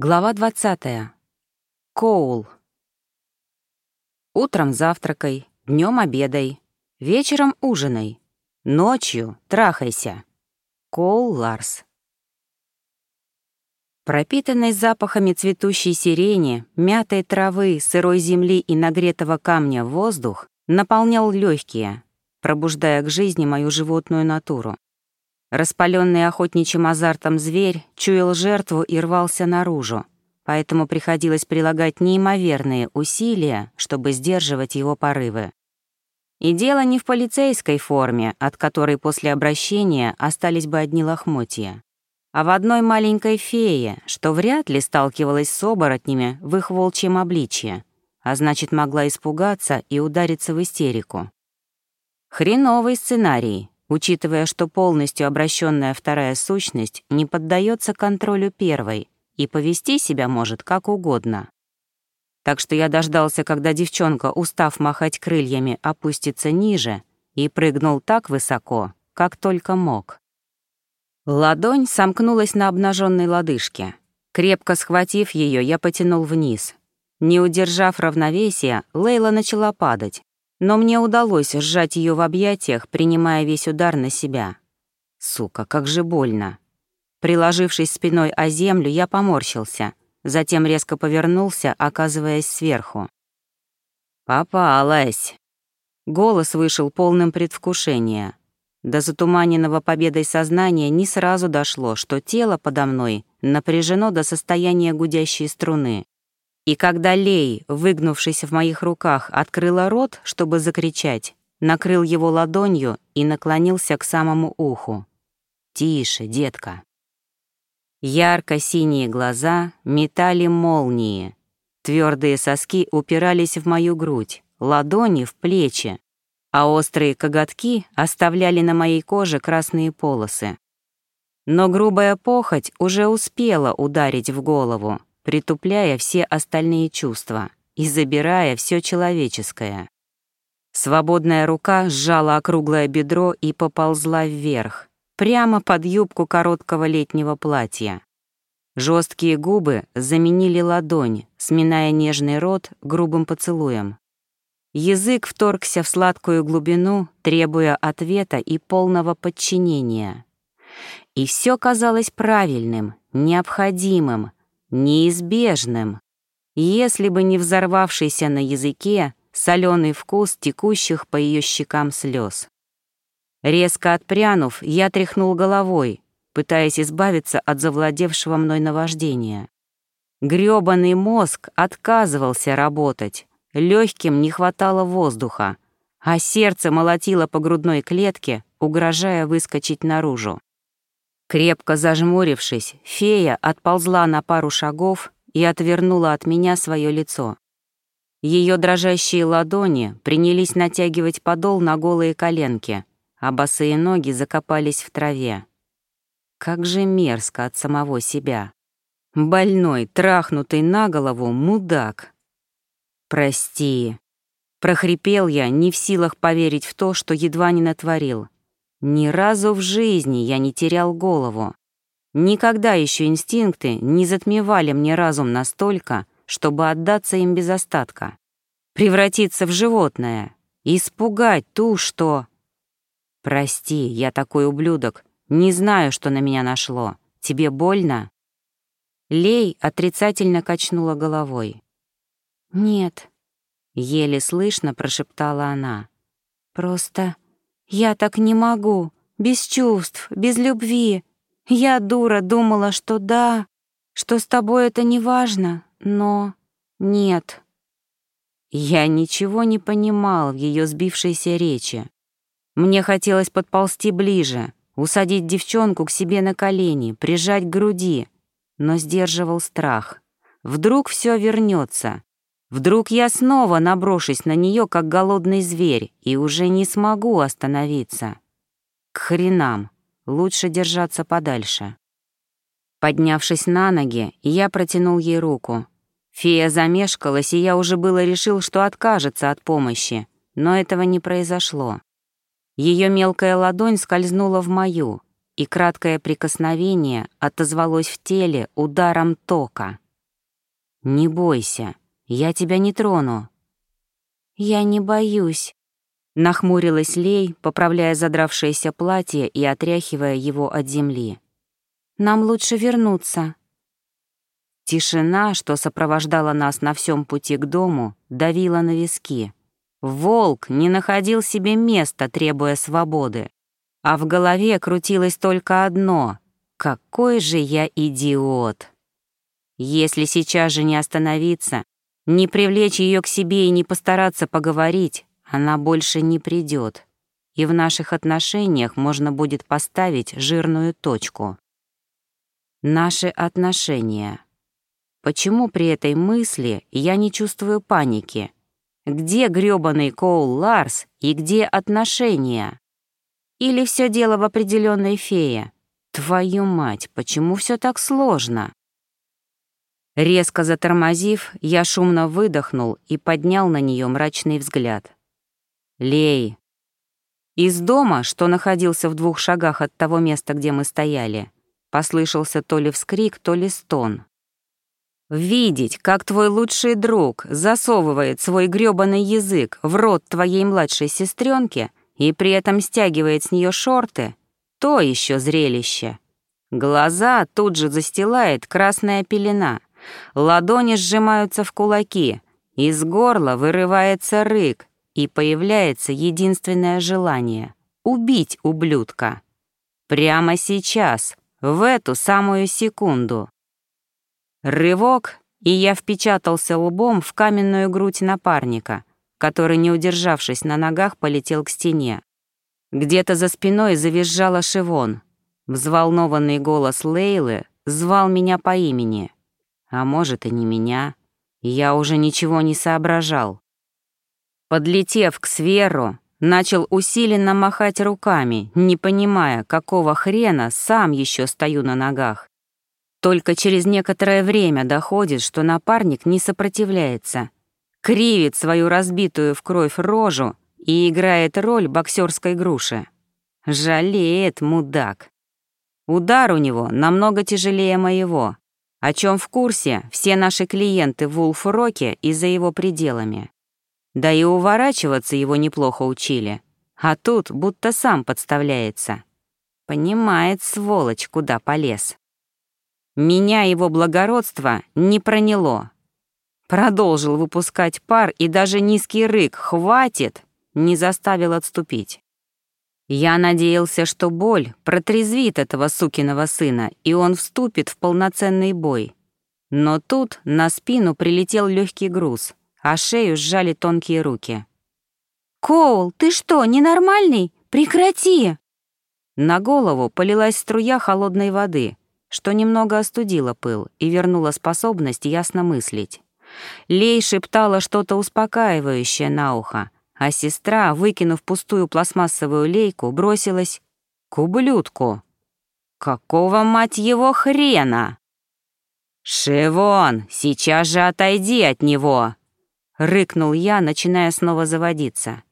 Глава 20. Коул. Утром завтракай, днем обедай, вечером ужинай, ночью трахайся. Коул Ларс. Пропитанный запахами цветущей сирени, мятой травы, сырой земли и нагретого камня воздух наполнял легкие, пробуждая к жизни мою животную натуру. Распаленный охотничьим азартом зверь чуял жертву и рвался наружу, поэтому приходилось прилагать неимоверные усилия, чтобы сдерживать его порывы. И дело не в полицейской форме, от которой после обращения остались бы одни лохмотья, а в одной маленькой фее, что вряд ли сталкивалась с оборотнями в их волчьем обличье, а значит, могла испугаться и удариться в истерику. Хреновый сценарий, учитывая, что полностью обращенная вторая сущность не поддается контролю первой и повести себя может как угодно. Так что я дождался, когда девчонка, устав махать крыльями, опустится ниже и прыгнул так высоко, как только мог. Ладонь сомкнулась на обнаженной лодыжке. Крепко схватив ее, я потянул вниз. Не удержав равновесия, Лейла начала падать, но мне удалось сжать ее в объятиях, принимая весь удар на себя. Сука, как же больно. Приложившись спиной о землю, я поморщился, затем резко повернулся, оказываясь сверху. «Попалась!» Голос вышел полным предвкушения. До затуманенного победой сознания не сразу дошло, что тело подо мной напряжено до состояния гудящей струны. И когда Лей, выгнувшись в моих руках, открыла рот, чтобы закричать, накрыл его ладонью и наклонился к самому уху. «Тише, детка». Ярко-синие глаза метали молнии. Твердые соски упирались в мою грудь, ладони — в плечи, а острые коготки оставляли на моей коже красные полосы. Но грубая похоть уже успела ударить в голову, притупляя все остальные чувства и забирая все человеческое. Свободная рука сжала округлое бедро и поползла вверх, прямо под юбку короткого летнего платья. Жесткие губы заменили ладонь, сминая нежный рот грубым поцелуем. Язык вторгся в сладкую глубину, требуя ответа и полного подчинения. И все казалось правильным, необходимым, неизбежным, если бы не взорвавшийся на языке соленый вкус текущих по ее щекам слез. Резко отпрянув, я тряхнул головой, пытаясь избавиться от завладевшего мной наваждения. Грёбаный мозг отказывался работать, легким не хватало воздуха, а сердце молотило по грудной клетке, угрожая выскочить наружу. Крепко зажмурившись, фея отползла на пару шагов и отвернула от меня свое лицо. Ее дрожащие ладони принялись натягивать подол на голые коленки, а босые ноги закопались в траве. Как же мерзко от самого себя. Больной, трахнутый на голову мудак. «Прости», — прохрипел я, не в силах поверить в то, что едва не натворил. Ни разу в жизни я не терял голову. Никогда еще инстинкты не затмевали мне разум настолько, чтобы отдаться им без остатка. Превратиться в животное, испугать ту, что... Прости, я такой ублюдок, не знаю, что на меня нашло. Тебе больно? Лей отрицательно качнула головой. «Нет», — еле слышно прошептала она. «Просто я так не могу, без чувств, без любви. Я, дура, думала, что да, что с тобой это не важно, но нет. Я ничего не понимал в ее сбившейся речи. Мне хотелось подползти ближе, усадить девчонку к себе на колени, прижать к груди, но сдерживал страх. Вдруг все вернется, Вдруг я снова наброшусь на нее, как голодный зверь, и уже не смогу остановиться. К хренам, лучше держаться подальше. Поднявшись на ноги, я протянул ей руку. Фея замешкалась, и я уже было решил, что откажется от помощи, но этого не произошло. Ее мелкая ладонь скользнула в мою, и краткое прикосновение отозвалось в теле ударом тока, «Не бойся, я тебя не трону». «Я не боюсь», — нахмурилась Лей, поправляя задравшееся платье и отряхивая его от земли. «Нам лучше вернуться». Тишина, что сопровождала нас на всем пути к дому, давила на виски. Волк не находил себе места, требуя свободы. А в голове крутилось только одно — какой же я идиот! Если сейчас же не остановиться, не привлечь ее к себе и не постараться поговорить, она больше не придет, и в наших отношениях можно будет поставить жирную точку. Наши отношения. Почему при этой мысли я не чувствую паники? Где грёбаный Коул Ларс и где отношения? Или все дело в определенной фее? Твою мать, почему все так сложно? Резко затормозив, я шумно выдохнул и поднял на нее мрачный взгляд. Лей. Из дома, что находился в двух шагах от того места, где мы стояли, послышался то ли вскрик, то ли стон. Видеть, как твой лучший друг засовывает свой грёбаный язык в рот твоей младшей сестренки и при этом стягивает с нее шорты, то еще зрелище. Глаза тут же застилает красная пелена, ладони сжимаются в кулаки, из горла вырывается рык, и появляется единственное желание — убить ублюдка. Прямо сейчас, в эту самую секунду. Рывок, и я впечатался лбом в каменную грудь напарника, который, не удержавшись на ногах, полетел к стене. Где-то за спиной завизжала Шивон. Взволнованный голос Лейлы звал меня по имени. А может, и не меня. Я уже ничего не соображал. Подлетев к сверу, начал усиленно махать руками, не понимая, какого хрена сам еще стою на ногах. Только через некоторое время доходит, что напарник не сопротивляется, кривит свою разбитую в кровь рожу и играет роль боксерской груши. Жалеет мудак. Удар у него намного тяжелее моего, о чем в курсе все наши клиенты в Вулф-Роке и за его пределами. Да и уворачиваться его неплохо учили, а тут будто сам подставляется. Понимает, сволочь, куда полез. Меня его благородство не проняло. Продолжил выпускать пар, и даже низкий рык «хватит» не заставил отступить. Я надеялся, что боль протрезвит этого сукиного сына, и он вступит в полноценный бой. Но тут на спину прилетел легкий груз, а шею сжали тонкие руки. «Коул, ты что, ненормальный? Прекрати!» На голову полилась струя холодной воды, что немного остудило пыл и вернуло способность ясно мыслить. Лей шептала что-то успокаивающее на ухо, а сестра, выкинув пустую пластмассовую лейку, бросилась к ублюдку. «Какого, мать его, хрена?» «Шивон, сейчас же отойди от него!» — рыкнул я, начиная снова заводиться.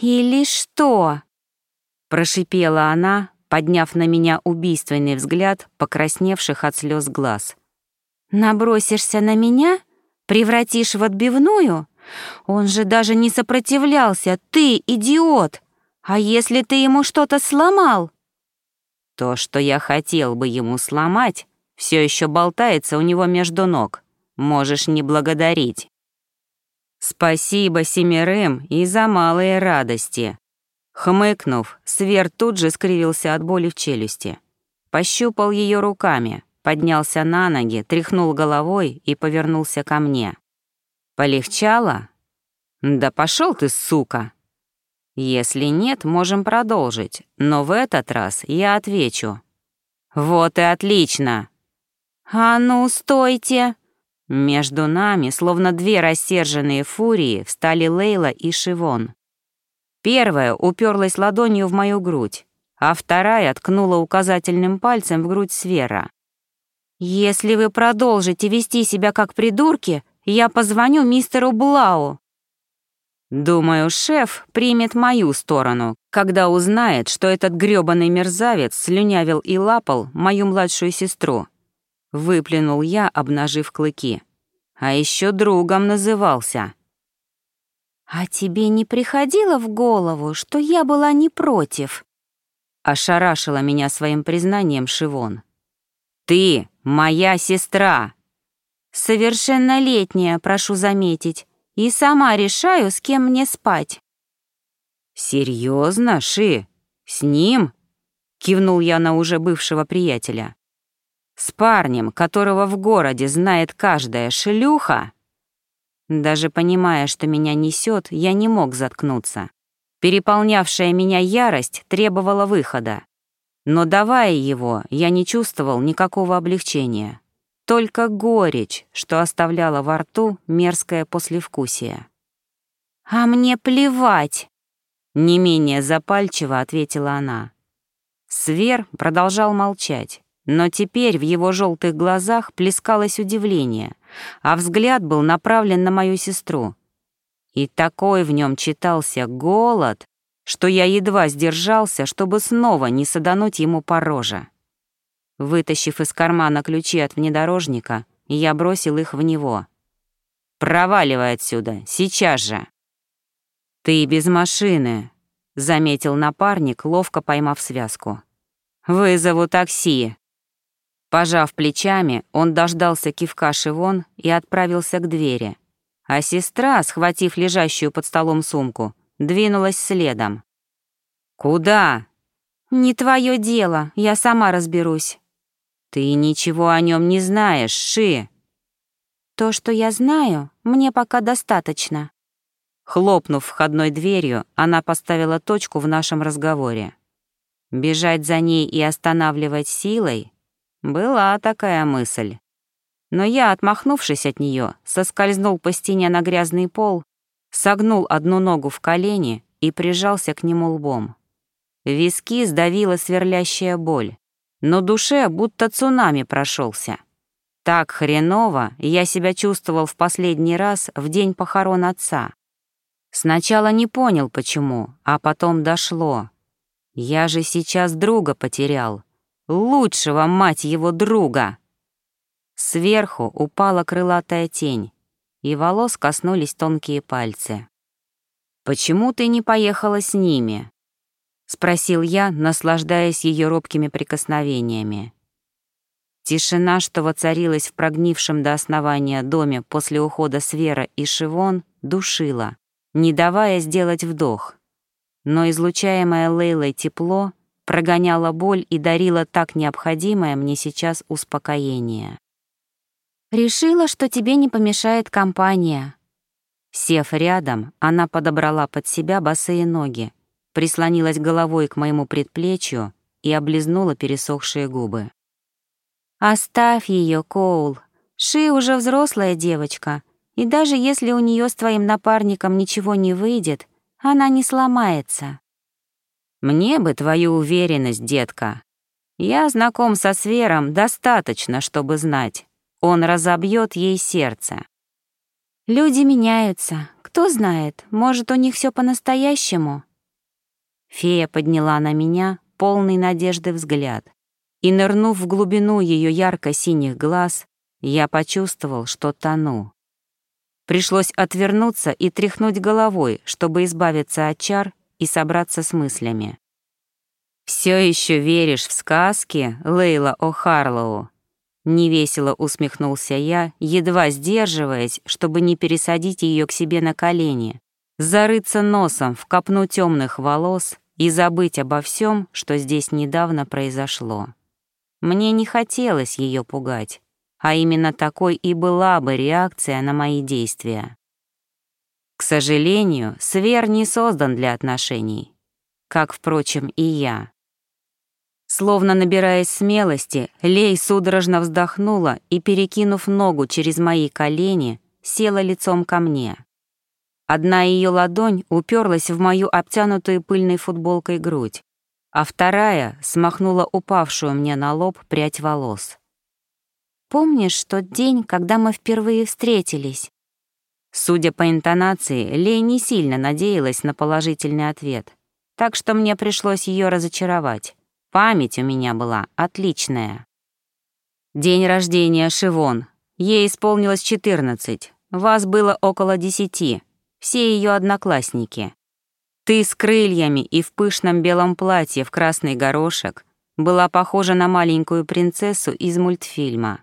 «Или что?» — прошипела она, подняв на меня убийственный взгляд покрасневших от слез глаз. «Набросишься на меня? Превратишь в отбивную? Он же даже не сопротивлялся, ты идиот! А если ты ему что-то сломал?» То, что я хотел бы ему сломать, все еще болтается у него между ног. Можешь не благодарить. Спасибо семерым и за малые радости. Хмыкнув, Свер тут же скривился от боли в челюсти. Пощупал ее руками, поднялся на ноги, тряхнул головой и повернулся ко мне. «Полегчало?» «Да пошел ты, сука!» «Если нет, можем продолжить, но в этот раз я отвечу». «Вот и отлично!» «А ну, стойте!» Между нами, словно две рассерженные фурии, встали Лейла и Шивон. Первая уперлась ладонью в мою грудь, а вторая ткнула указательным пальцем в грудь Свера. «Если вы продолжите вести себя как придурки, я позвоню мистеру Блау». Думаю, шеф примет мою сторону, когда узнает, что этот грёбаный мерзавец слюнявил и лапал мою младшую сестру. Выплюнул я, обнажив клыки. а еще другом назывался. «А тебе не приходило в голову, что я была не против?» Ошарашила меня своим признанием Шивон. «Ты моя сестра!» «Совершеннолетняя, прошу заметить, и сама решаю, с кем мне спать». «Серьезно, Ши? С ним?» — кивнул я на уже бывшего приятеля. «С парнем, которого в городе знает каждая шлюха?» Даже понимая, что меня несет, я не мог заткнуться. Переполнявшая меня ярость требовала выхода. Но давая его, я не чувствовал никакого облегчения. Только горечь, что оставляла во рту мерзкое послевкусие. «А мне плевать!» Не менее запальчиво ответила она. Свер продолжал молчать, но теперь в его желтых глазах плескалось удивление, а взгляд был направлен на мою сестру. И такой в нем читался голод, что я едва сдержался, чтобы снова не садануть ему по роже. Вытащив из кармана ключи от внедорожника, я бросил их в него. «Проваливай отсюда, сейчас же!» «Ты без машины», — заметил напарник, ловко поймав связку. «Вызову такси». Пожав плечами, он дождался кивка Шивон и отправился к двери. А сестра, схватив лежащую под столом сумку, двинулась следом. «Куда?» «Не твое дело, я сама разберусь». «Ты ничего о нем не знаешь, Ши». «То, что я знаю, мне пока достаточно». Хлопнув входной дверью, она поставила точку в нашем разговоре. Бежать за ней и останавливать силой — была такая мысль. Но я, отмахнувшись от нее, соскользнул по стене на грязный пол, согнул одну ногу в колени и прижался к нему лбом. Виски сдавила сверлящая боль, но душе будто цунами прошелся. Так хреново я себя чувствовал в последний раз в день похорон отца. Сначала не понял, почему, а потом дошло. Я же сейчас друга потерял. Лучшего, мать его, друга. Сверху упала крылатая тень, и волос коснулись тонкие пальцы. «Почему ты не поехала с ними?» — спросил я, наслаждаясь ее робкими прикосновениями. Тишина, что воцарилась в прогнившем до основания доме после ухода Свера и Шивон, душила, не давая сделать вдох. Но излучаемое Лейлой тепло прогоняло боль и дарило так необходимое мне сейчас успокоение. «Решила, что тебе не помешает компания». Сев рядом, она подобрала под себя босые ноги, прислонилась головой к моему предплечью и облизнула пересохшие губы. «Оставь ее, Коул. Ши уже взрослая девочка, и даже если у нее с твоим напарником ничего не выйдет, она не сломается». «Мне бы твою уверенность, детка. Я знаком со Свером достаточно, чтобы знать. Он разобьет ей сердце». «Люди меняются. Кто знает, может, у них все по-настоящему?» Фея подняла на меня полный надежды взгляд, и, нырнув в глубину ее ярко-синих глаз, я почувствовал, что тону. Пришлось отвернуться и тряхнуть головой, чтобы избавиться от чар и собраться с мыслями. «Все еще веришь в сказки, Лейла О'Харлоу?» Невесело усмехнулся я, едва сдерживаясь, чтобы не пересадить ее к себе на колени, зарыться носом в копну темных волос и забыть обо всем, что здесь недавно произошло. Мне не хотелось ее пугать, а именно такой и была бы реакция на мои действия. К сожалению, Свер не создан для отношений, как, впрочем, и я. Словно набираясь смелости, Лей судорожно вздохнула и, перекинув ногу через мои колени, села лицом ко мне. Одна ее ладонь уперлась в мою обтянутую пыльной футболкой грудь, а вторая смахнула упавшую мне на лоб прядь волос. «Помнишь тот день, когда мы впервые встретились?» Судя по интонации, Лей не сильно надеялась на положительный ответ, так что мне пришлось ее разочаровать. Память у меня была отличная. День рождения Шивон. Ей исполнилось 14, вас было около десяти, все ее одноклассники. Ты с крыльями и в пышном белом платье в красный горошек была похожа на маленькую принцессу из мультфильма.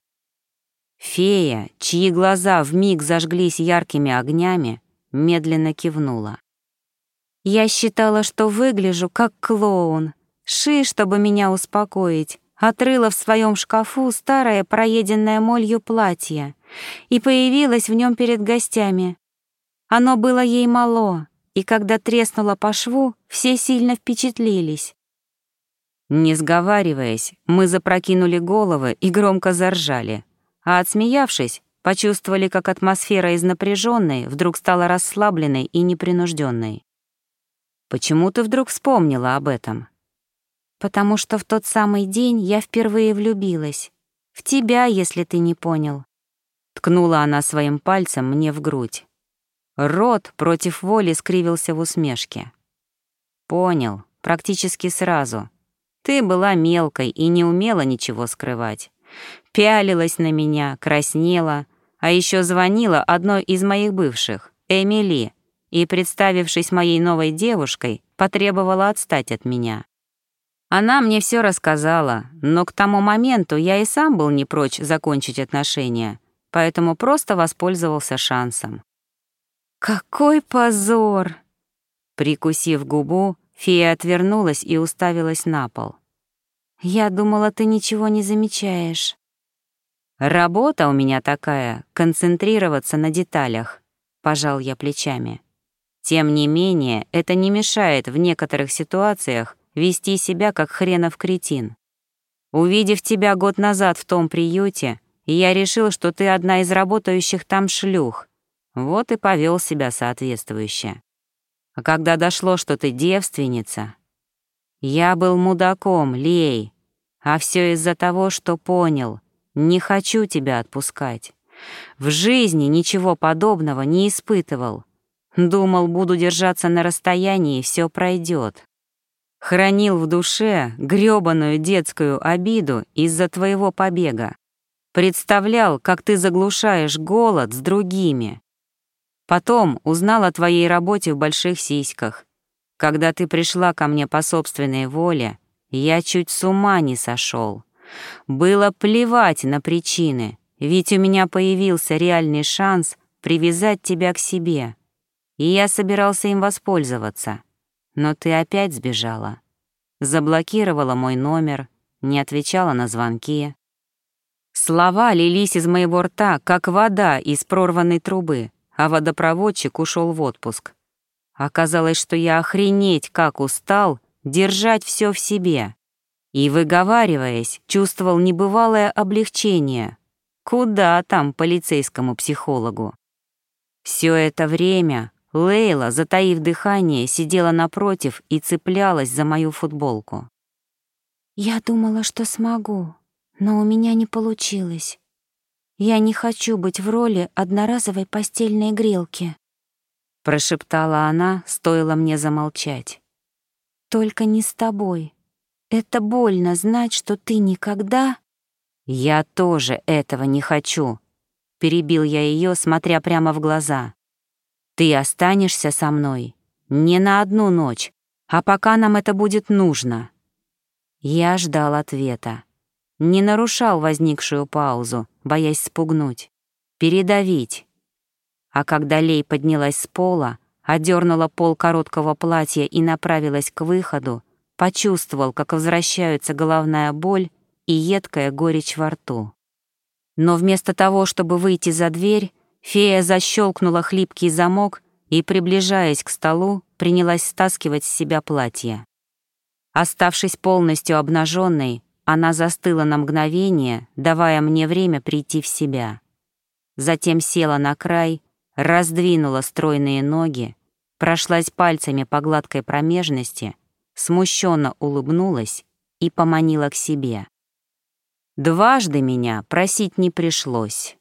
Фея, чьи глаза вмиг зажглись яркими огнями, медленно кивнула. Я считала, что выгляжу как клоун. Ши, чтобы меня успокоить, отрыла в своем шкафу старое проеденное молью платье и появилась в нем перед гостями. Оно было ей мало, и когда треснуло по шву, все сильно впечатлились. Не сговариваясь, мы запрокинули головы и громко заржали, а отсмеявшись, почувствовали, как атмосфера из напряженной вдруг стала расслабленной и непринужденной. Почему ты вдруг вспомнила об этом? Потому что в тот самый день я впервые влюбилась. В тебя, если ты не понял. Ткнула она своим пальцем мне в грудь. Рот против воли скривился в усмешке. Понял, практически сразу. Ты была мелкой и не умела ничего скрывать. Пялилась на меня, краснела, а еще звонила одной из моих бывших, Эмили, и, представившись моей новой девушкой, потребовала отстать от меня. Она мне все рассказала, но к тому моменту я и сам был не прочь закончить отношения, поэтому просто воспользовался шансом. «Какой позор!» Прикусив губу, фея отвернулась и уставилась на пол. «Я думала, ты ничего не замечаешь». «Работа у меня такая — концентрироваться на деталях», — пожал я плечами. «Тем не менее, это не мешает в некоторых ситуациях вести себя как хренов кретин. Увидев тебя год назад в том приюте, я решил, что ты одна из работающих там шлюх. Вот и повел себя соответствующе. А когда дошло, что ты девственница... Я был мудаком, Лей, а все из-за того, что понял. Не хочу тебя отпускать. В жизни ничего подобного не испытывал. Думал, буду держаться на расстоянии, и все пройдет. Хранил в душе грёбаную детскую обиду из-за твоего побега. Представлял, как ты заглушаешь голод с другими. Потом узнал о твоей работе в больших сиськах. Когда ты пришла ко мне по собственной воле, я чуть с ума не сошел. Было плевать на причины, ведь у меня появился реальный шанс привязать тебя к себе. И я собирался им воспользоваться. Но ты опять сбежала. Заблокировала мой номер, не отвечала на звонки. Слова лились из моего рта, как вода из прорванной трубы, а водопроводчик ушел в отпуск. Оказалось, что я охренеть как устал держать все в себе. И, выговариваясь, чувствовал небывалое облегчение. Куда там полицейскому психологу? Все это время Лейла, затаив дыхание, сидела напротив и цеплялась за мою футболку. «Я думала, что смогу», но у меня не получилось. Я не хочу быть в роли одноразовой постельной грелки. Прошептала она, стоило мне замолчать. Только не с тобой. Это больно знать, что ты никогда... Я тоже этого не хочу. Перебил я ее, смотря прямо в глаза. Ты останешься со мной не на одну ночь, а пока нам это будет нужно. Я ждал ответа не нарушал возникшую паузу, боясь спугнуть, передавить. А когда Лей поднялась с пола, одернула пол короткого платья и направилась к выходу, почувствовал, как возвращаются головная боль и едкая горечь во рту. Но вместо того, чтобы выйти за дверь, фея защелкнула хлипкий замок и, приближаясь к столу, принялась стаскивать с себя платье. Оставшись полностью обнаженной, она застыла на мгновение, давая мне время прийти в себя. Затем села на край, раздвинула стройные ноги, прошлась пальцами по гладкой промежности, смущенно улыбнулась и поманила к себе. Дважды меня просить не пришлось.